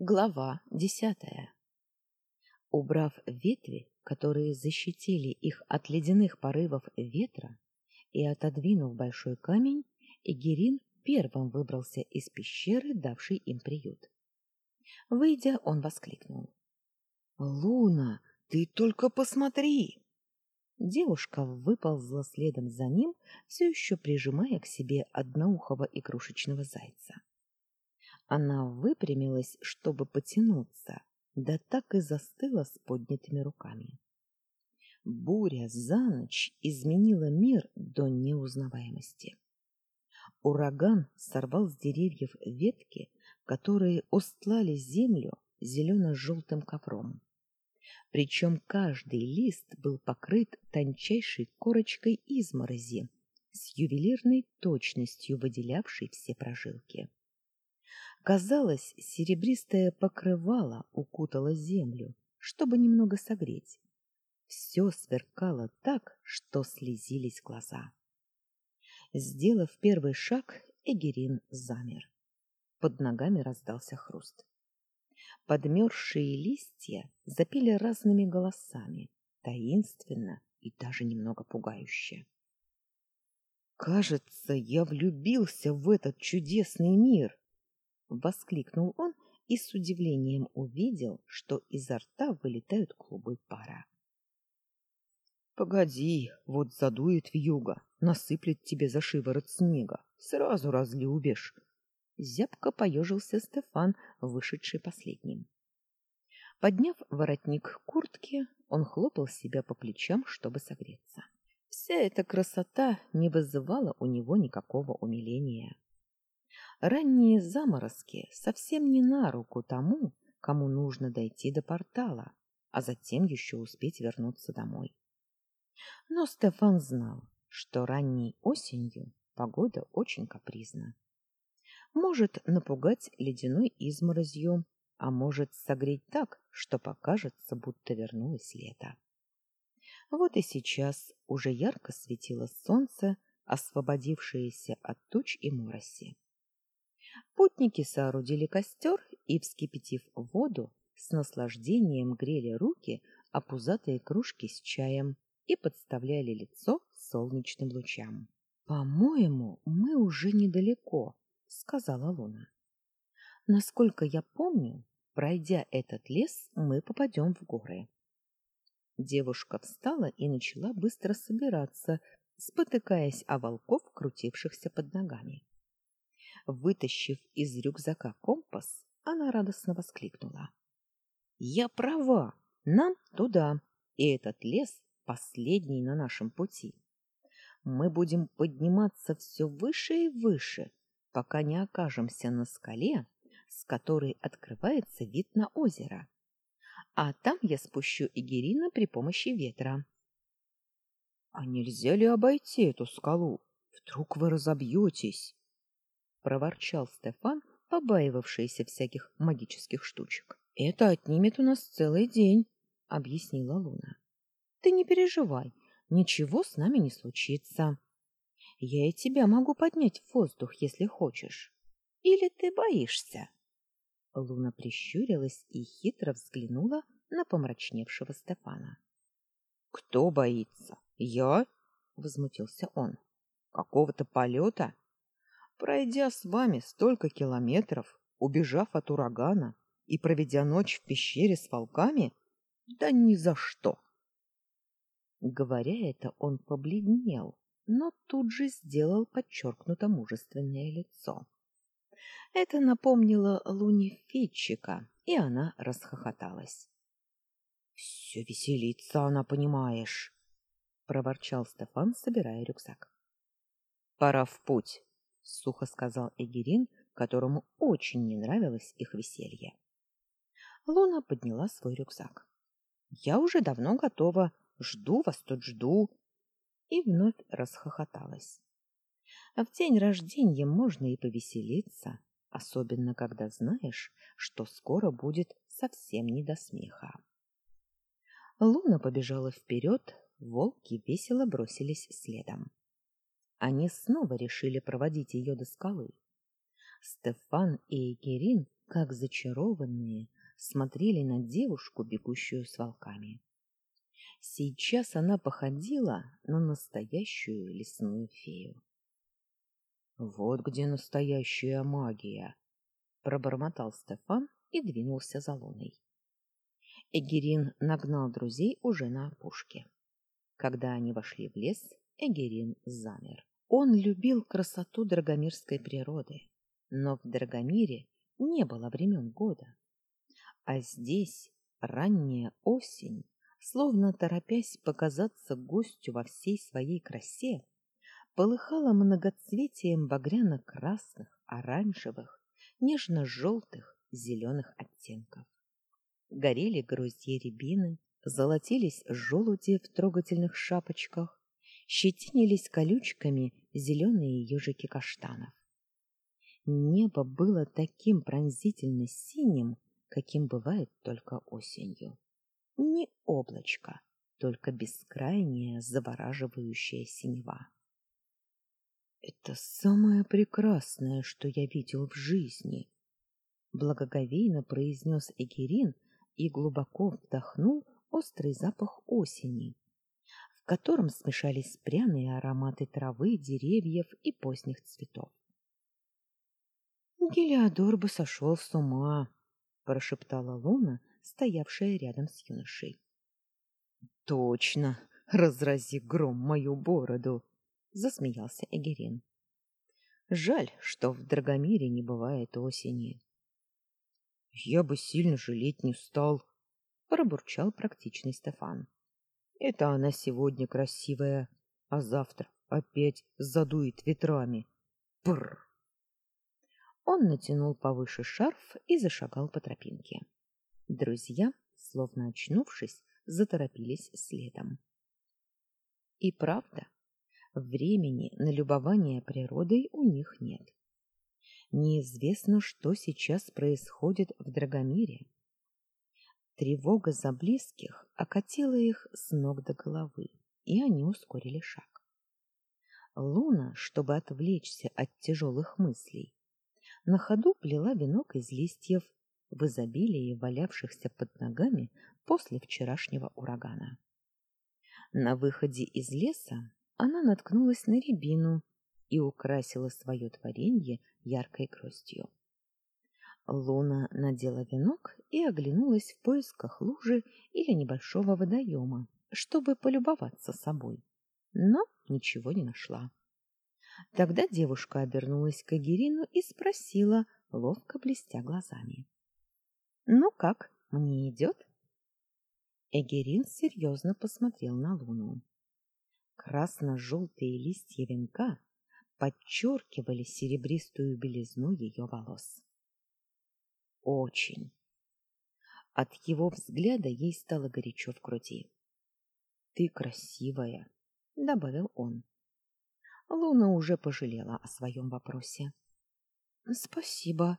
Глава десятая. Убрав ветви, которые защитили их от ледяных порывов ветра, и отодвинув большой камень, Игерин первым выбрался из пещеры, давшей им приют. Выйдя, он воскликнул. — Луна, ты только посмотри! Девушка выползла следом за ним, все еще прижимая к себе одноухого игрушечного зайца. Она выпрямилась, чтобы потянуться, да так и застыла с поднятыми руками. Буря за ночь изменила мир до неузнаваемости. Ураган сорвал с деревьев ветки, которые устлали землю зелено-желтым ковром. Причем каждый лист был покрыт тончайшей корочкой изморози, с ювелирной точностью выделявшей все прожилки. Казалось, серебристое покрывало укутало землю, чтобы немного согреть. Все сверкало так, что слезились глаза. Сделав первый шаг, Эгерин замер. Под ногами раздался хруст. Подмерзшие листья запели разными голосами, таинственно и даже немного пугающе. «Кажется, я влюбился в этот чудесный мир!» — воскликнул он и с удивлением увидел, что изо рта вылетают клубы пара. — Погоди, вот задует вьюга, насыплет тебе за шиворот снега, сразу разлюбишь. Зябко поежился Стефан, вышедший последним. Подняв воротник куртки, он хлопал себя по плечам, чтобы согреться. Вся эта красота не вызывала у него никакого умиления. Ранние заморозки совсем не на руку тому, кому нужно дойти до портала, а затем еще успеть вернуться домой. Но Стефан знал, что ранней осенью погода очень капризна. Может напугать ледяной изморозью, а может согреть так, что покажется, будто вернулось лето. Вот и сейчас уже ярко светило солнце, освободившееся от туч и мороси. Путники соорудили костер и, вскипятив воду, с наслаждением грели руки о пузатые кружки с чаем и подставляли лицо солнечным лучам. «По-моему, мы уже недалеко», — сказала Луна. «Насколько я помню, пройдя этот лес, мы попадем в горы». Девушка встала и начала быстро собираться, спотыкаясь о волков, крутившихся под ногами. Вытащив из рюкзака компас, она радостно воскликнула. «Я права! Нам туда! И этот лес последний на нашем пути. Мы будем подниматься все выше и выше, пока не окажемся на скале, с которой открывается вид на озеро. А там я спущу Игерина при помощи ветра». «А нельзя ли обойти эту скалу? Вдруг вы разобьетесь?» Проворчал Стефан, побаивавшийся всяких магических штучек. Это отнимет у нас целый день, объяснила Луна. Ты не переживай, ничего с нами не случится. Я и тебя могу поднять в воздух, если хочешь. Или ты боишься? Луна прищурилась и хитро взглянула на помрачневшего Стефана. Кто боится? Я? возмутился он. Какого-то полета? Пройдя с вами столько километров, убежав от урагана и проведя ночь в пещере с волками? Да ни за что. Говоря это, он побледнел, но тут же сделал подчеркнуто мужественное лицо. Это напомнило Луне Фитчика, и она расхохоталась. — Все веселится она, понимаешь, — проворчал Стефан, собирая рюкзак. — Пора в путь сухо сказал Эгерин, которому очень не нравилось их веселье. Луна подняла свой рюкзак. Я уже давно готова, жду вас тут жду. И вновь расхохоталась. А в день рождения можно и повеселиться, особенно когда знаешь, что скоро будет совсем не до смеха. Луна побежала вперед, волки весело бросились следом. Они снова решили проводить ее до скалы. Стефан и Эгерин как зачарованные, смотрели на девушку, бегущую с волками. Сейчас она походила на настоящую лесную фею. Вот где настоящая магия, пробормотал Стефан и двинулся за Луной. Эгерин нагнал друзей уже на опушке. Когда они вошли в лес, Эгерин замер. Он любил красоту драгомирской природы, но в Драгомире не было времен года. А здесь ранняя осень, словно торопясь показаться гостю во всей своей красе, полыхала многоцветием багряно-красных, оранжевых, нежно-желтых, зеленых оттенков. Горели гроздья рябины, золотились желуди в трогательных шапочках, щетинились колючками зеленые ежики каштанов. Небо было таким пронзительно синим, каким бывает только осенью. Не облачко, только бескрайняя завораживающая синева. Это самое прекрасное, что я видел в жизни, благоговейно произнес Эгерин и глубоко вдохнул острый запах осени, котором смешались пряные ароматы травы, деревьев и поздних цветов. Гелиодор бы сошел с ума, прошептала Луна, стоявшая рядом с юношей. Точно, разрази гром мою бороду, засмеялся Эгерин. Жаль, что в Драгомире не бывает осени. Я бы сильно жалеть не стал, пробурчал практичный Стефан. Это она сегодня красивая, а завтра опять задует ветрами. Пр. Он натянул повыше шарф и зашагал по тропинке. Друзья, словно очнувшись, заторопились следом. И правда, времени на любование природой у них нет. Неизвестно, что сейчас происходит в Драгомире. Тревога за близких окатила их с ног до головы, и они ускорили шаг. Луна, чтобы отвлечься от тяжелых мыслей, на ходу плела венок из листьев в изобилии валявшихся под ногами после вчерашнего урагана. На выходе из леса она наткнулась на рябину и украсила свое творение яркой гроздью. Луна надела венок и оглянулась в поисках лужи или небольшого водоема, чтобы полюбоваться собой, но ничего не нашла. Тогда девушка обернулась к Агирину и спросила, ловко блестя глазами. «Ну как, мне идет?» Эгерин серьезно посмотрел на луну. Красно-желтые листья венка подчеркивали серебристую белизну ее волос. Очень. От его взгляда ей стало горячо в груди. «Ты красивая», — добавил он. Луна уже пожалела о своем вопросе. Спасибо,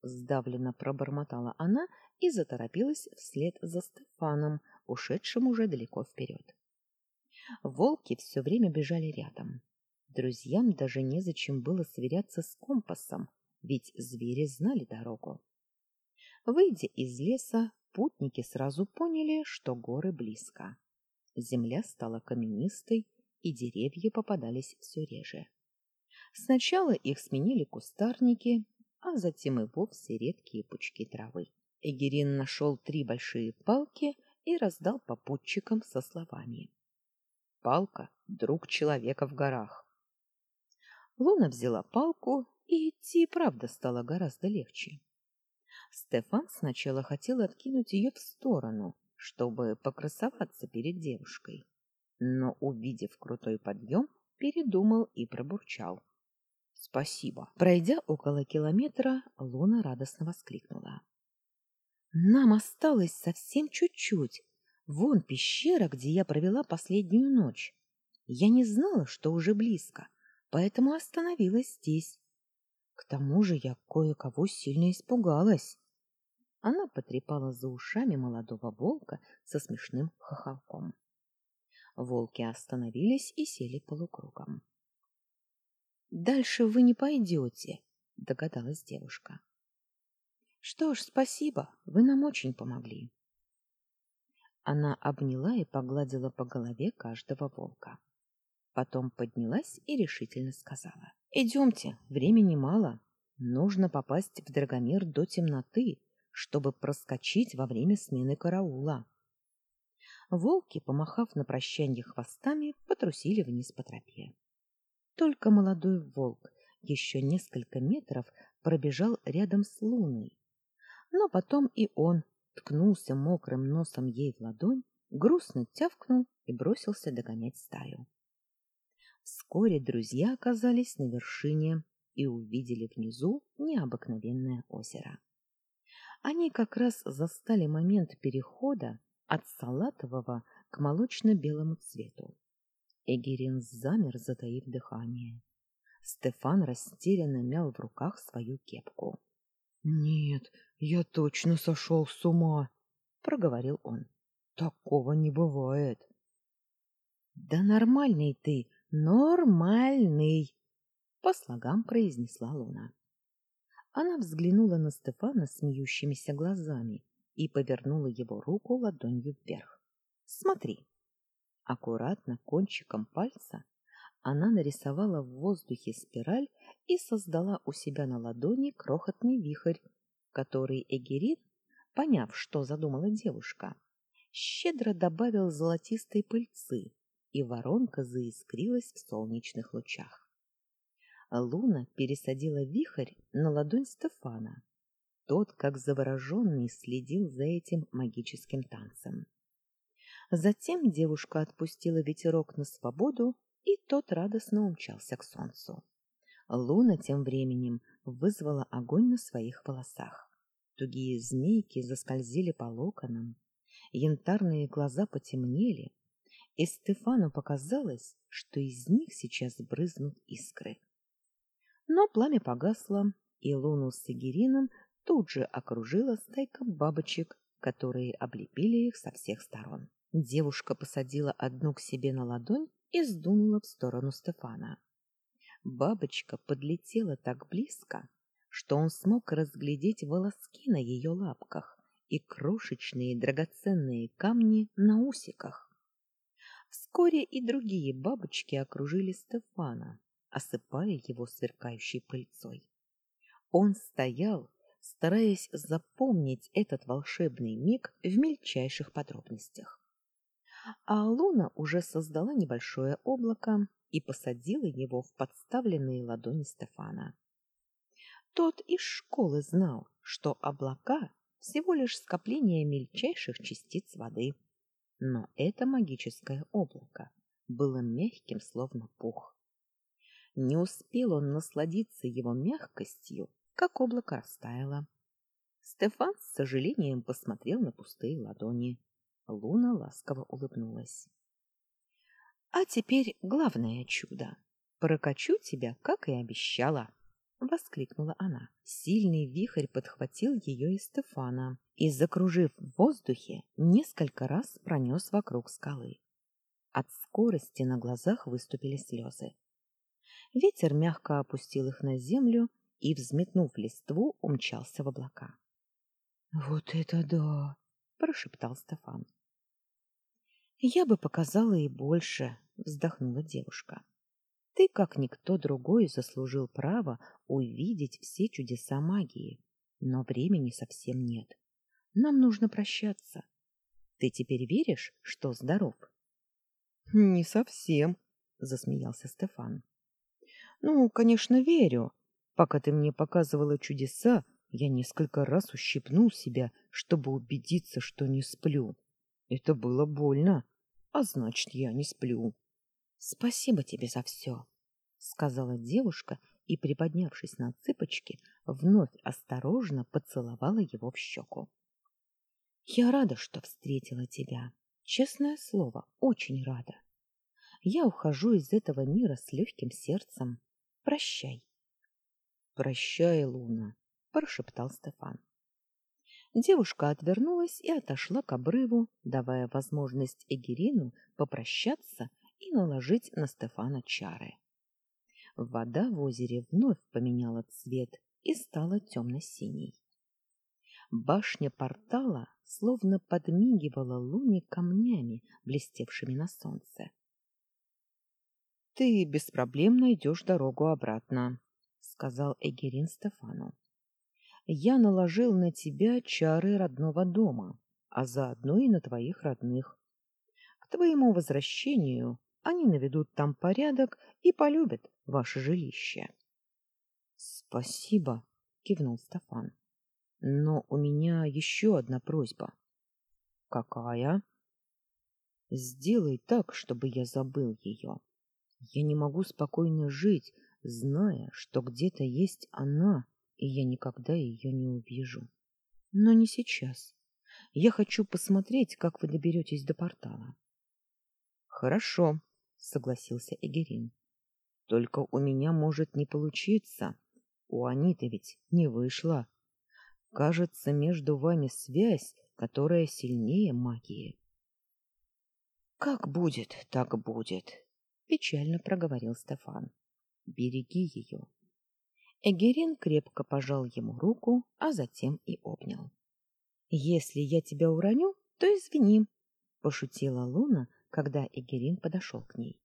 сдавленно пробормотала она и заторопилась вслед за Стефаном, ушедшим уже далеко вперед. Волки все время бежали рядом. Друзьям даже незачем было сверяться с компасом, ведь звери знали дорогу. Выйдя из леса, путники сразу поняли, что горы близко. Земля стала каменистой, и деревья попадались все реже. Сначала их сменили кустарники, а затем и вовсе редкие пучки травы. Эгерин нашел три большие палки и раздал попутчикам со словами. «Палка — друг человека в горах». Луна взяла палку, и идти, правда, стало гораздо легче. Стефан сначала хотел откинуть ее в сторону, чтобы покрасоваться перед девушкой но, увидев крутой подъем, передумал и пробурчал. «Спасибо». Пройдя около километра, Луна радостно воскликнула. «Нам осталось совсем чуть-чуть. Вон пещера, где я провела последнюю ночь. Я не знала, что уже близко, поэтому остановилась здесь. К тому же я кое-кого сильно испугалась». Она потрепала за ушами молодого волка со смешным хохолком. Волки остановились и сели полукругом. Дальше вы не пойдете, догадалась девушка. Что ж, спасибо, вы нам очень помогли. Она обняла и погладила по голове каждого волка. Потом поднялась и решительно сказала. — Идемте, времени мало. Нужно попасть в Драгомир до темноты, чтобы проскочить во время смены караула. Волки, помахав на прощанье хвостами, потрусили вниз по тропе. Только молодой волк еще несколько метров пробежал рядом с луной. Но потом и он ткнулся мокрым носом ей в ладонь, грустно тявкнул и бросился догонять стаю. Вскоре друзья оказались на вершине и увидели внизу необыкновенное озеро. Они как раз застали момент перехода от салатового к молочно-белому цвету. Эгерин замер, затаив дыхание. Стефан растерянно мял в руках свою кепку. — Нет, я точно сошел с ума, — проговорил он. — Такого не бывает. — Да нормальный ты, нормальный, — по слогам произнесла Луна. Она взглянула на Стефана смеющимися глазами и повернула его руку ладонью вверх. — Смотри. Аккуратно кончиком пальца она нарисовала в воздухе спираль и создала у себя на ладони крохотный вихрь, который Эгерит, поняв, что задумала девушка, щедро добавил золотистой пыльцы, и воронка заискрилась в солнечных лучах. Луна пересадила вихрь на ладонь Стефана. Тот, как завороженный, следил за этим магическим танцем. Затем девушка отпустила ветерок на свободу и тот радостно умчался к солнцу. Луна тем временем вызвала огонь на своих волосах. Тугие змейки заскользили по локонам, янтарные глаза потемнели, и Стефану показалось, что из них сейчас брызнут искры. Но пламя погасло, и Луну с Игерином тут же окружила стайка бабочек, которые облепили их со всех сторон. Девушка посадила одну к себе на ладонь и сдунула в сторону Стефана. Бабочка подлетела так близко, что он смог разглядеть волоски на ее лапках и крошечные драгоценные камни на усиках. Вскоре и другие бабочки окружили Стефана, осыпая его сверкающей пыльцой. Он стоял, стараясь запомнить этот волшебный миг в мельчайших подробностях а Луна уже создала небольшое облако и посадила его в подставленные ладони Стефана. Тот из школы знал, что облака всего лишь скопление мельчайших частиц воды. Но это магическое облако было мягким, словно пух. Не успел он насладиться его мягкостью, как облако растаяло. Стефан с сожалением посмотрел на пустые ладони. Луна ласково улыбнулась. А теперь главное чудо. Прокачу тебя, как и обещала, воскликнула она. Сильный вихрь подхватил ее и Стефана и, закружив в воздухе, несколько раз пронес вокруг скалы. От скорости на глазах выступили слезы. Ветер мягко опустил их на землю и, взметнув листву, умчался в облака. Вот это да, прошептал Стефан. Я бы показала и больше, вздохнула девушка. Ты, как никто другой, заслужил право увидеть все чудеса магии, но времени совсем нет. Нам нужно прощаться. Ты теперь веришь, что здоров? Не совсем, засмеялся Стефан. Ну, конечно, верю. Пока ты мне показывала чудеса, я несколько раз ущипнул себя, чтобы убедиться, что не сплю. Это было больно, а значит, я не сплю. — Спасибо тебе за все, — сказала девушка и, приподнявшись на цыпочки, вновь осторожно поцеловала его в щеку. — Я рада, что встретила тебя. Честное слово, очень рада. Я ухожу из этого мира с легким сердцем. Прощай. — Прощай, Луна, прошептал Стефан. Девушка отвернулась и отошла к обрыву, давая возможность Эгерину попрощаться и наложить на Стефана чары. Вода в озере вновь поменяла цвет и стала темно-синей. Башня портала словно подмигивала луне камнями, блестевшими на солнце. — Ты без проблем найдешь дорогу обратно, — сказал Эгерин Стефану. — Я наложил на тебя чары родного дома, а заодно и на твоих родных. К твоему возвращению они наведут там порядок и полюбят ваше жилище. — Спасибо, — кивнул Стефан. Но у меня еще одна просьба. Какая? Сделай так, чтобы я забыл ее. Я не могу спокойно жить, зная, что где-то есть она, и я никогда ее не увижу. Но не сейчас. Я хочу посмотреть, как вы доберетесь до портала. Хорошо, согласился Эгерин. Только у меня может не получиться. У Аниты ведь не вышло. Кажется, между вами связь, которая сильнее магии. Как будет, так будет, печально проговорил Стефан. Береги ее. Эгерин крепко пожал ему руку, а затем и обнял. Если я тебя уроню, то извини, пошутила Луна, когда Эгерин подошел к ней.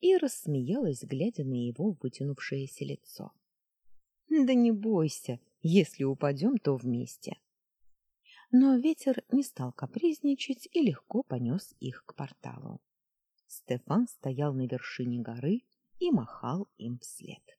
И рассмеялась, глядя на его вытянувшееся лицо. Да не бойся, если упадем, то вместе. Но ветер не стал капризничать и легко понес их к порталу. Стефан стоял на вершине горы и махал им вслед.